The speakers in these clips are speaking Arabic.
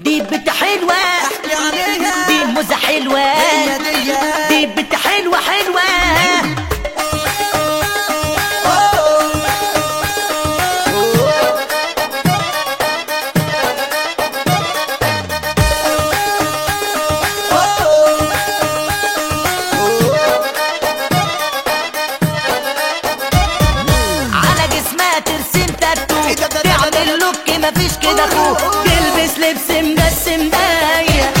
دي بنت حلوة. دي موزة حلوة. هي دي كده اخو تلبس لبس مجسم باية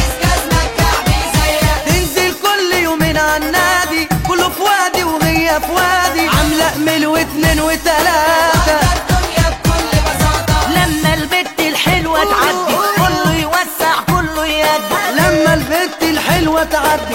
تنزل كل يومين على النادي كله في وادي وهي في وادي. عاملة أمل واتنين وتلاتة. لما البت الحلوة تعدي كله يوسع كله يدي لما البنت الحلوة تعدي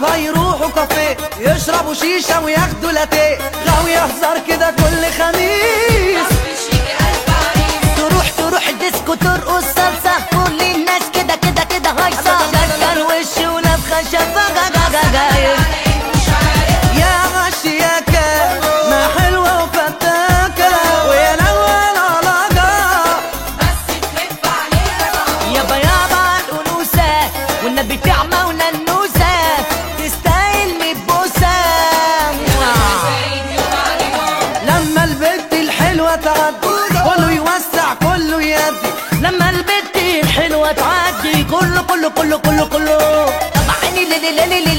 ويا اصحابها يروحوا كافيه يشربوا شيشة وياخدوا لاتيه. لو يهزر كده كل خميس. تروح تروح ديسكو ترقص. تعدي كله كله كله كله كله طب عيني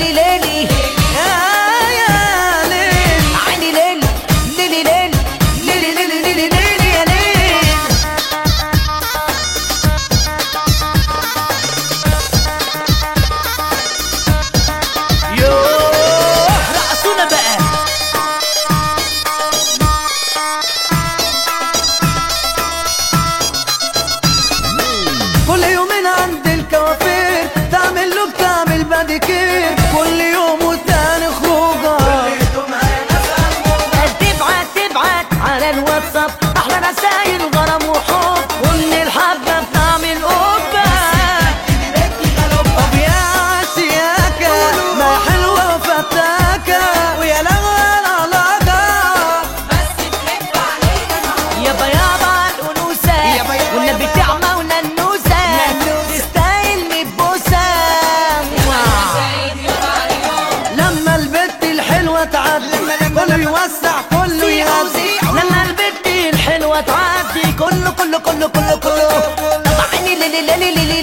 على الواتساب. أحلى رسايل غرام وحب. ومن الحبة بتعمل قبه طب يا عشياكة ما حلوة وفتاكة. ويا يابا يابا والنبي يابا. تعمى وننوسه لما البنت الحلوة تعدي كله يوسع. كله كله كله كله كله. طبعني ليلي ليلي ليلي